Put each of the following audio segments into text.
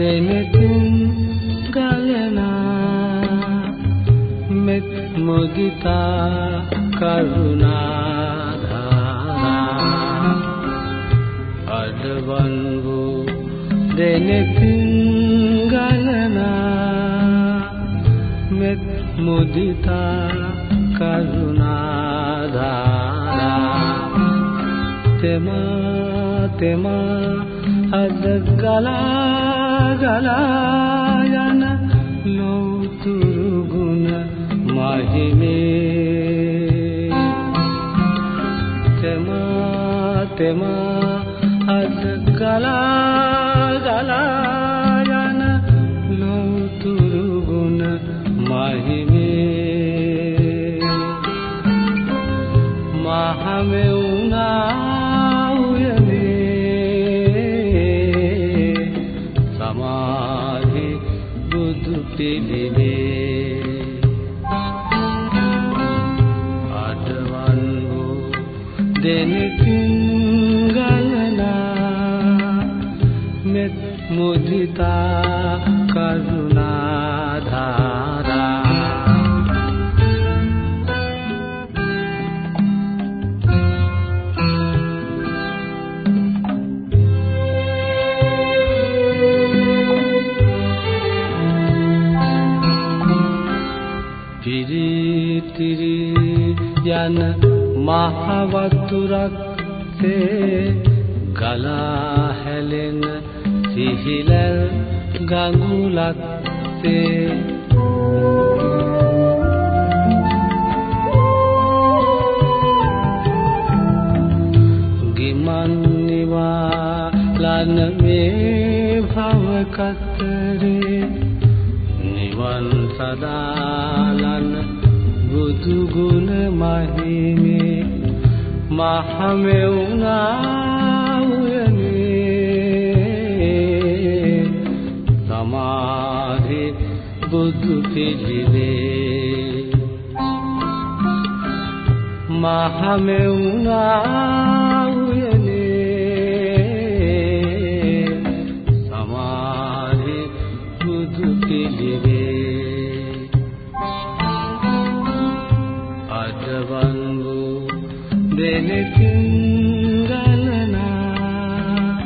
දෙනකින් ගලනා මෙත් මුදිතා කරුණා ධාරා අඩවන් වූ දෙනකින් ගලනා මෙත් මුදිතා කරුණා ධාරා තෙමා තෙමා අද ගලා ගලා යන ලෝතුරු ගුණ මහිමේ. තෙමා තෙමා අද ගලා පිළිවේ. අඩවන් වූ දෙනකින් ගලනා මෙත් මුදිතා කරුණා පිරිතිරි යන මහ වතුරක් තේ ගලා හැලෙන සිහිල ගඟුලක් තේ. ගිමන් නිවා ලන මේ භව කතරේ නිවන් සදාලන බුදු ගුණ මහිමේ මහමෙවුනා උයනේ සමාධි බුදු පිළිවේ මහමෙවුනා දෙනකින් ගලනා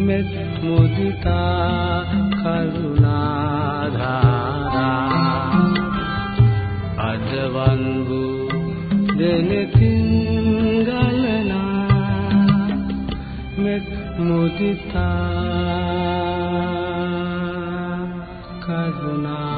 මෙත් මුදිතා කරුණා ධාරා අදවන් වූ දෙනකින් ගලනා මෙත් මුදිතා කරුණා